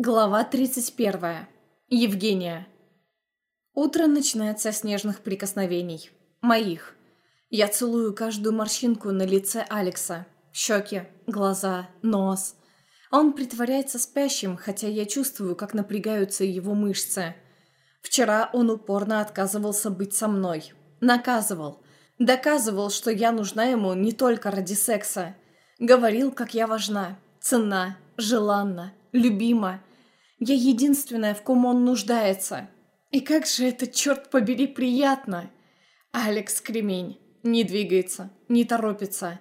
Глава 31. Евгения. Утро начинается с нежных прикосновений. Моих. Я целую каждую морщинку на лице Алекса. Щеки, глаза, нос. Он притворяется спящим, хотя я чувствую, как напрягаются его мышцы. Вчера он упорно отказывался быть со мной. Наказывал. Доказывал, что я нужна ему не только ради секса. Говорил, как я важна, ценна, желанна, любима. Я единственная, в ком он нуждается. И как же это, черт побери, приятно! Алекс Кремень не двигается, не торопится.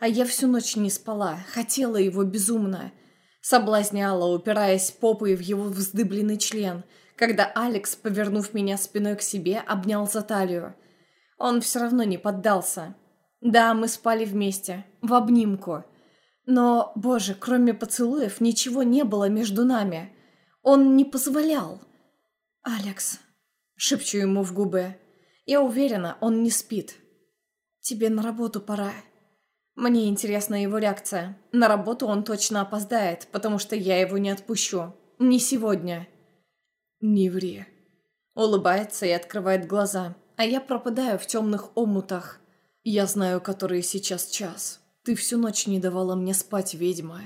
А я всю ночь не спала, хотела его безумно. Соблазняла, упираясь попой в его вздыбленный член, когда Алекс, повернув меня спиной к себе, обнял за талию. Он все равно не поддался. Да, мы спали вместе, в обнимку. Но, боже, кроме поцелуев ничего не было между нами. Он не позволял. «Алекс», — шепчу ему в губы. Я уверена, он не спит. «Тебе на работу пора». Мне интересна его реакция. На работу он точно опоздает, потому что я его не отпущу. Не сегодня. «Не ври». Улыбается и открывает глаза, а я пропадаю в темных омутах. Я знаю, который сейчас час. Ты всю ночь не давала мне спать, ведьма.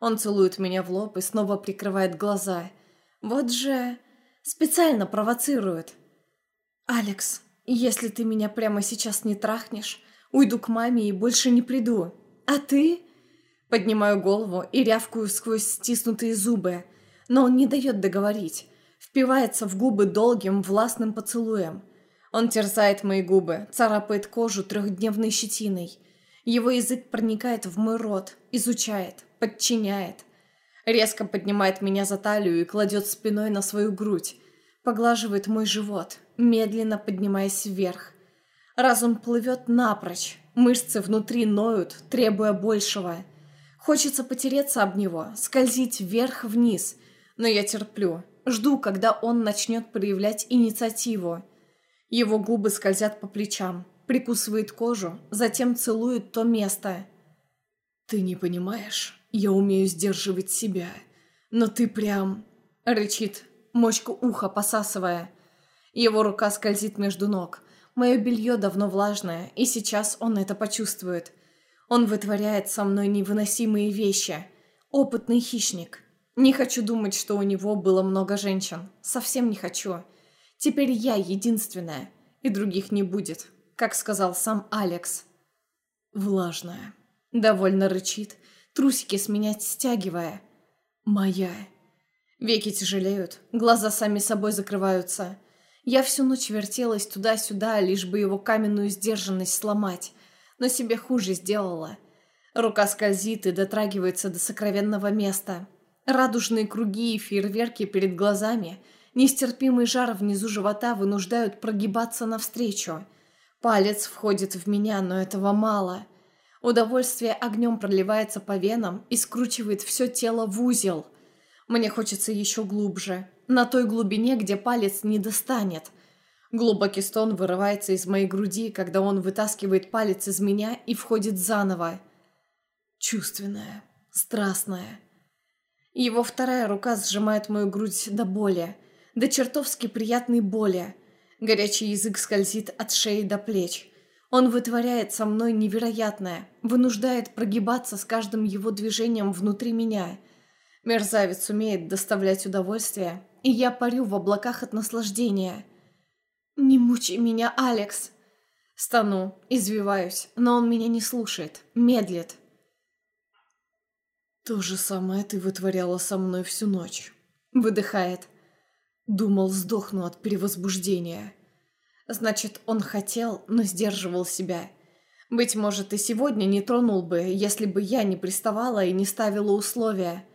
Он целует меня в лоб и снова прикрывает глаза. Вот же... Специально провоцирует. «Алекс, если ты меня прямо сейчас не трахнешь, уйду к маме и больше не приду. А ты...» Поднимаю голову и рявкую сквозь стиснутые зубы, но он не дает договорить. Впивается в губы долгим, властным поцелуем. Он терзает мои губы, царапает кожу трехдневной щетиной. Его язык проникает в мой рот, изучает, подчиняет. Резко поднимает меня за талию и кладет спиной на свою грудь. Поглаживает мой живот, медленно поднимаясь вверх. Разум плывет напрочь, мышцы внутри ноют, требуя большего. Хочется потереться об него, скользить вверх-вниз, но я терплю, жду, когда он начнет проявлять инициативу. Его губы скользят по плечам, прикусывает кожу, затем целует то место. «Ты не понимаешь?» Я умею сдерживать себя. Но ты прям...» Рычит, мочку уха посасывая. Его рука скользит между ног. Мое белье давно влажное, и сейчас он это почувствует. Он вытворяет со мной невыносимые вещи. Опытный хищник. Не хочу думать, что у него было много женщин. Совсем не хочу. Теперь я единственная, и других не будет, как сказал сам Алекс. Влажная. Довольно рычит, трусики сменять стягивая. Моя. Веки тяжелеют, глаза сами собой закрываются. Я всю ночь вертелась туда-сюда, лишь бы его каменную сдержанность сломать, но себе хуже сделала. Рука скользит и дотрагивается до сокровенного места. Радужные круги и фейерверки перед глазами, нестерпимый жар внизу живота вынуждают прогибаться навстречу. Палец входит в меня, но этого мало — Удовольствие огнем проливается по венам и скручивает все тело в узел. Мне хочется еще глубже, на той глубине, где палец не достанет. Глубокий стон вырывается из моей груди, когда он вытаскивает палец из меня и входит заново. Чувственная, страстная. Его вторая рука сжимает мою грудь до боли, до чертовски приятной боли. Горячий язык скользит от шеи до плеч. Он вытворяет со мной невероятное, вынуждает прогибаться с каждым его движением внутри меня. Мерзавец умеет доставлять удовольствие, и я парю в облаках от наслаждения. «Не мучай меня, Алекс!» Стану, извиваюсь, но он меня не слушает, медлит. «То же самое ты вытворяла со мной всю ночь», — выдыхает. Думал, сдохну от перевозбуждения. Значит, он хотел, но сдерживал себя. Быть может, и сегодня не тронул бы, если бы я не приставала и не ставила условия.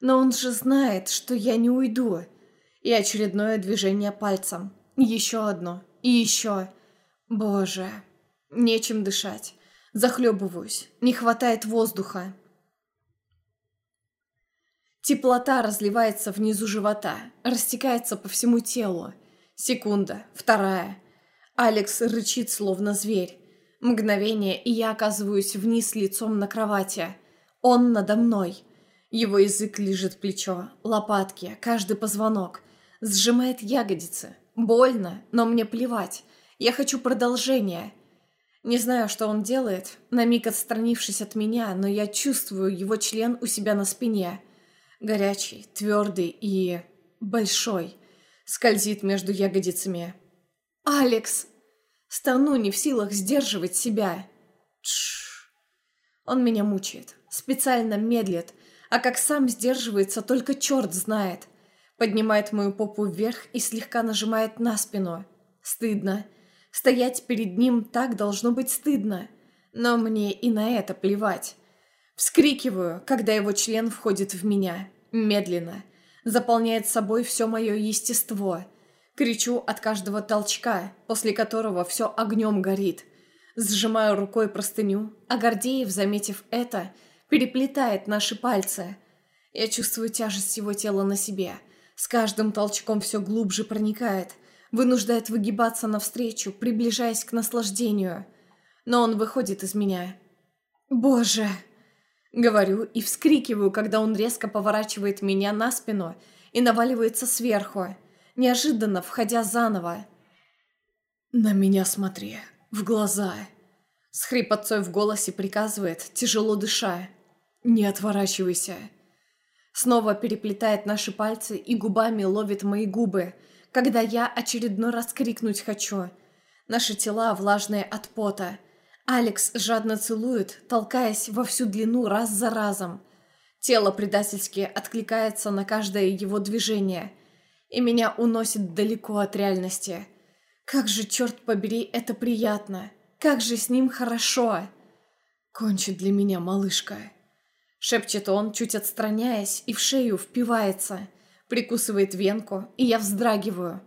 Но он же знает, что я не уйду. И очередное движение пальцем. Еще одно. И еще. Боже. Нечем дышать. Захлебываюсь. Не хватает воздуха. Теплота разливается внизу живота, растекается по всему телу. Секунда, вторая. Алекс рычит, словно зверь. Мгновение, и я оказываюсь вниз лицом на кровати. Он надо мной. Его язык лежит плечо, лопатки, каждый позвонок. Сжимает ягодицы. Больно, но мне плевать. Я хочу продолжения. Не знаю, что он делает, на миг отстранившись от меня, но я чувствую его член у себя на спине. Горячий, твердый и... большой. Скользит между ягодицами. «Алекс!» Стану не в силах сдерживать себя. Тш. Он меня мучает. Специально медлит. А как сам сдерживается, только черт знает. Поднимает мою попу вверх и слегка нажимает на спину. Стыдно. Стоять перед ним так должно быть стыдно. Но мне и на это плевать. Вскрикиваю, когда его член входит в меня. Медленно. Заполняет собой все мое естество. Кричу от каждого толчка, после которого все огнем горит. Сжимаю рукой простыню, а Гордеев, заметив это, переплетает наши пальцы. Я чувствую тяжесть его тела на себе. С каждым толчком все глубже проникает вынуждает выгибаться навстречу, приближаясь к наслаждению. Но он выходит из меня. «Боже!» Говорю и вскрикиваю, когда он резко поворачивает меня на спину и наваливается сверху, неожиданно входя заново. «На меня смотри, в глаза!» С хрипотцой в голосе приказывает, тяжело дыша. «Не отворачивайся!» Снова переплетает наши пальцы и губами ловит мои губы, когда я очередной раз крикнуть хочу. Наши тела влажные от пота. Алекс жадно целует, толкаясь во всю длину раз за разом. Тело предательски откликается на каждое его движение, и меня уносит далеко от реальности. Как же, черт побери, это приятно! Как же с ним хорошо! Кончит для меня малышка. Шепчет он, чуть отстраняясь, и в шею впивается – Прикусывает венку, и я вздрагиваю.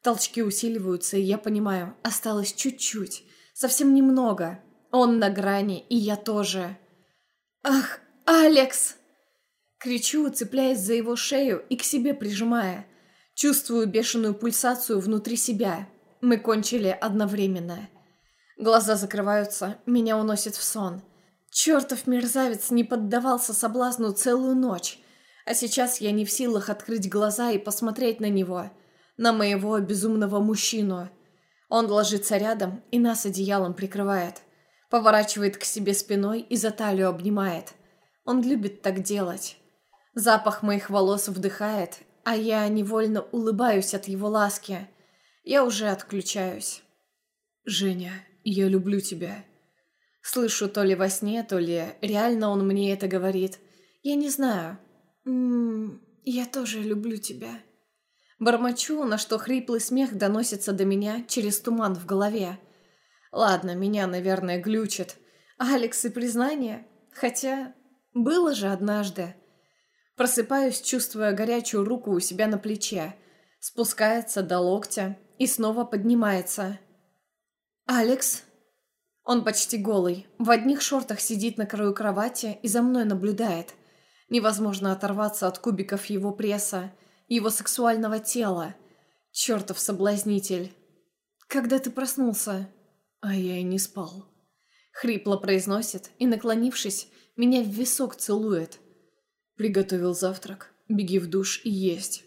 Толчки усиливаются, и я понимаю, осталось чуть-чуть, совсем немного. Он на грани, и я тоже. «Ах, Алекс!» Кричу, цепляясь за его шею и к себе прижимая. Чувствую бешеную пульсацию внутри себя. Мы кончили одновременно. Глаза закрываются, меня уносит в сон. Чертов мерзавец не поддавался соблазну целую ночь. А сейчас я не в силах открыть глаза и посмотреть на него, на моего безумного мужчину. Он ложится рядом и нас одеялом прикрывает. Поворачивает к себе спиной и за талию обнимает. Он любит так делать. Запах моих волос вдыхает, а я невольно улыбаюсь от его ласки. Я уже отключаюсь. «Женя, я люблю тебя». Слышу то ли во сне, то ли реально он мне это говорит. Я не знаю. «Ммм, я тоже люблю тебя». Бормочу, на что хриплый смех доносится до меня через туман в голове. Ладно, меня, наверное, глючит. Алекс и признание? Хотя, было же однажды. Просыпаюсь, чувствуя горячую руку у себя на плече. Спускается до локтя и снова поднимается. «Алекс?» Он почти голый, в одних шортах сидит на краю кровати и за мной наблюдает. Невозможно оторваться от кубиков его пресса, его сексуального тела. Чертов соблазнитель. Когда ты проснулся? А я и не спал. Хрипло произносит и, наклонившись, меня в висок целует. Приготовил завтрак. Беги в душ и есть.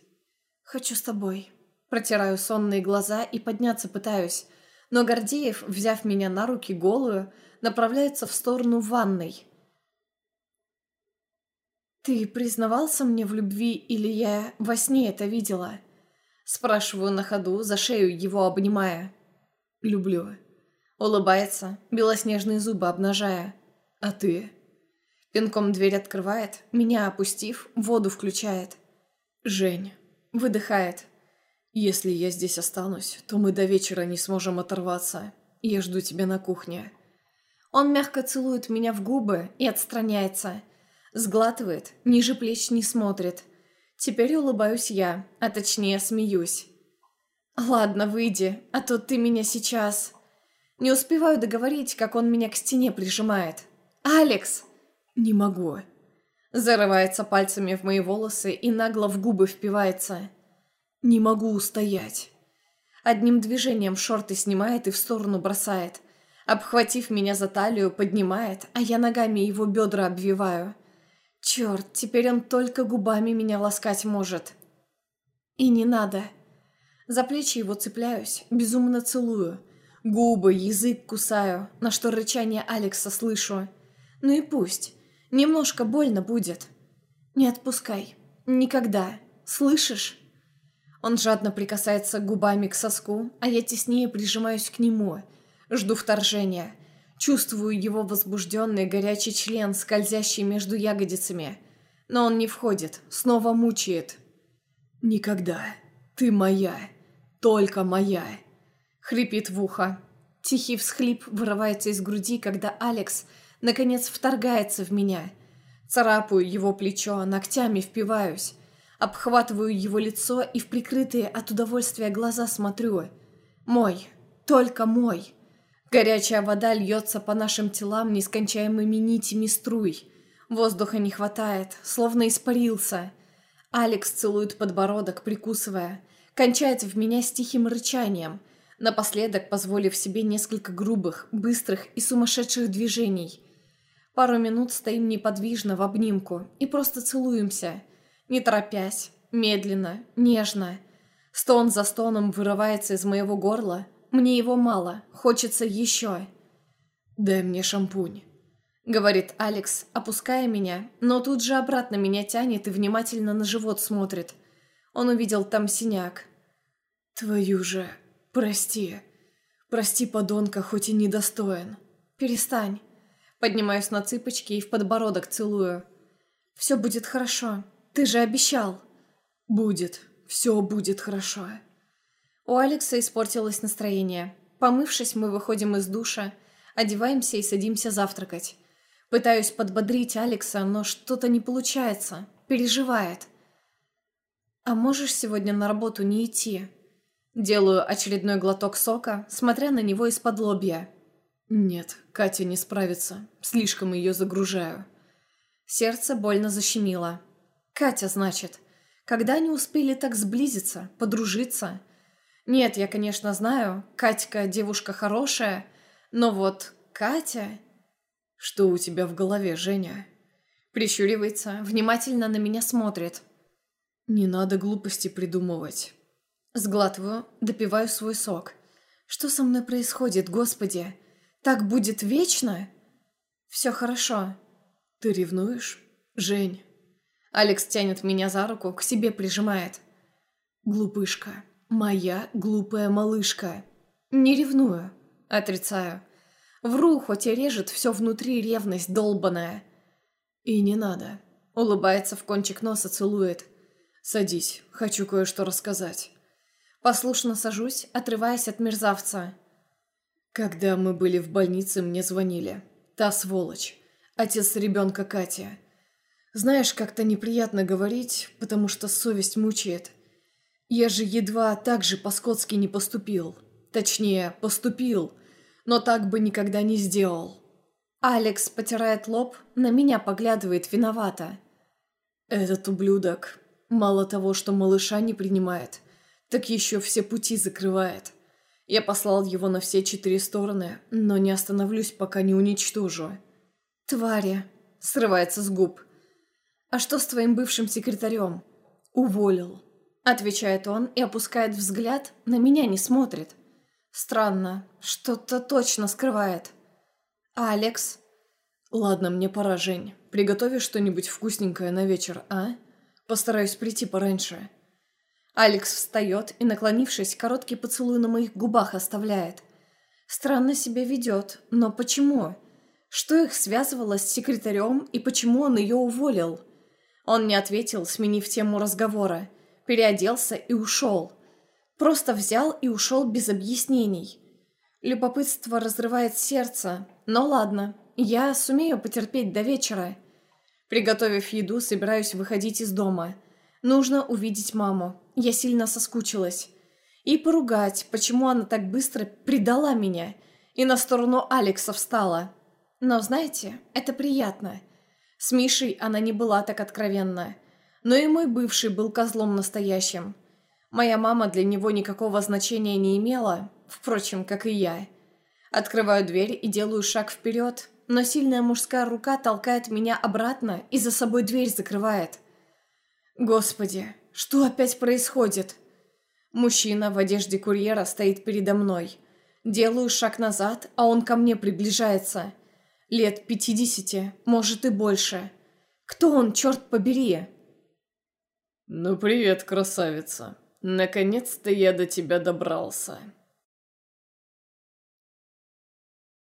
Хочу с тобой. Протираю сонные глаза и подняться пытаюсь, но Гордеев, взяв меня на руки голую, направляется в сторону ванной. «Ты признавался мне в любви или я во сне это видела?» Спрашиваю на ходу, за шею его обнимая. «Люблю». Улыбается, белоснежные зубы обнажая. «А ты?» Пинком дверь открывает, меня опустив, воду включает. «Жень». Выдыхает. «Если я здесь останусь, то мы до вечера не сможем оторваться. Я жду тебя на кухне». Он мягко целует меня в губы и отстраняется – Сглатывает, ниже плеч не смотрит. Теперь улыбаюсь я, а точнее смеюсь. «Ладно, выйди, а то ты меня сейчас...» Не успеваю договорить, как он меня к стене прижимает. «Алекс!» «Не могу». Зарывается пальцами в мои волосы и нагло в губы впивается. «Не могу устоять». Одним движением шорты снимает и в сторону бросает. Обхватив меня за талию, поднимает, а я ногами его бедра обвиваю. Черт, теперь он только губами меня ласкать может. И не надо. За плечи его цепляюсь, безумно целую. Губы, язык кусаю, на что рычание Алекса слышу. Ну и пусть. Немножко больно будет. Не отпускай. Никогда. Слышишь? Он жадно прикасается губами к соску, а я теснее прижимаюсь к нему. Жду вторжения. Чувствую его возбужденный горячий член, скользящий между ягодицами. Но он не входит, снова мучает. «Никогда. Ты моя. Только моя!» Хрипит в ухо. Тихий всхлип вырывается из груди, когда Алекс, наконец, вторгается в меня. Царапаю его плечо, ногтями впиваюсь. Обхватываю его лицо и в прикрытые от удовольствия глаза смотрю. Мой. Только мой. Горячая вода льется по нашим телам нескончаемыми нитями струй. Воздуха не хватает, словно испарился. Алекс целует подбородок, прикусывая. Кончает в меня с тихим рычанием, напоследок позволив себе несколько грубых, быстрых и сумасшедших движений. Пару минут стоим неподвижно в обнимку и просто целуемся – не торопясь, медленно, нежно. Стон за стоном вырывается из моего горла. Мне его мало, хочется еще. «Дай мне шампунь», — говорит Алекс, опуская меня, но тут же обратно меня тянет и внимательно на живот смотрит. Он увидел там синяк. «Твою же... Прости. Прости, подонка, хоть и недостоин. Перестань». Поднимаюсь на цыпочки и в подбородок целую. «Все будет хорошо. Ты же обещал!» «Будет. Все будет хорошо». У Алекса испортилось настроение. Помывшись, мы выходим из душа, одеваемся и садимся завтракать. Пытаюсь подбодрить Алекса, но что-то не получается. Переживает. «А можешь сегодня на работу не идти?» Делаю очередной глоток сока, смотря на него из-под лобья. «Нет, Катя не справится. Слишком ее загружаю». Сердце больно защемило. Катя, значит. Когда они успели так сблизиться, подружиться? Нет, я, конечно, знаю, Катька девушка хорошая, но вот Катя... Что у тебя в голове, Женя? Прищуривается, внимательно на меня смотрит. Не надо глупости придумывать. Сглатываю, допиваю свой сок. Что со мной происходит, господи? Так будет вечно? Все хорошо. Ты ревнуешь? Жень, Алекс тянет меня за руку, к себе прижимает. «Глупышка. Моя глупая малышка. Не ревную. Отрицаю. Вру, хоть и режет все внутри ревность долбаная. И не надо. Улыбается в кончик носа, целует. Садись, хочу кое-что рассказать. Послушно сажусь, отрываясь от мерзавца. Когда мы были в больнице, мне звонили. Та сволочь. Отец ребенка Катя. Знаешь, как-то неприятно говорить, потому что совесть мучает. Я же едва так же по-скотски не поступил. Точнее, поступил, но так бы никогда не сделал. Алекс потирает лоб, на меня поглядывает виновато. Этот ублюдок мало того, что малыша не принимает, так еще все пути закрывает. Я послал его на все четыре стороны, но не остановлюсь, пока не уничтожу. «Твари!» — срывается с губ – «А что с твоим бывшим секретарем?» «Уволил», — отвечает он и опускает взгляд, на меня не смотрит. «Странно, что-то точно скрывает». «А Алекс?» «Ладно, мне пора, Жень. Приготовишь что-нибудь вкусненькое на вечер, а? Постараюсь прийти пораньше». Алекс встает и, наклонившись, короткий поцелуй на моих губах оставляет. Странно себя ведет, но почему? Что их связывало с секретарем и почему он ее уволил?» Он не ответил, сменив тему разговора. Переоделся и ушел. Просто взял и ушел без объяснений. Любопытство разрывает сердце. Но ладно, я сумею потерпеть до вечера. Приготовив еду, собираюсь выходить из дома. Нужно увидеть маму. Я сильно соскучилась. И поругать, почему она так быстро предала меня и на сторону Алекса встала. Но знаете, это приятно. С Мишей она не была так откровенна. Но и мой бывший был козлом настоящим. Моя мама для него никакого значения не имела, впрочем, как и я. Открываю дверь и делаю шаг вперед, но сильная мужская рука толкает меня обратно и за собой дверь закрывает. Господи, что опять происходит? Мужчина в одежде курьера стоит передо мной. Делаю шаг назад, а он ко мне приближается. Лет пятидесяти, может и больше. Кто он, черт побери? «Ну привет, красавица. Наконец-то я до тебя добрался».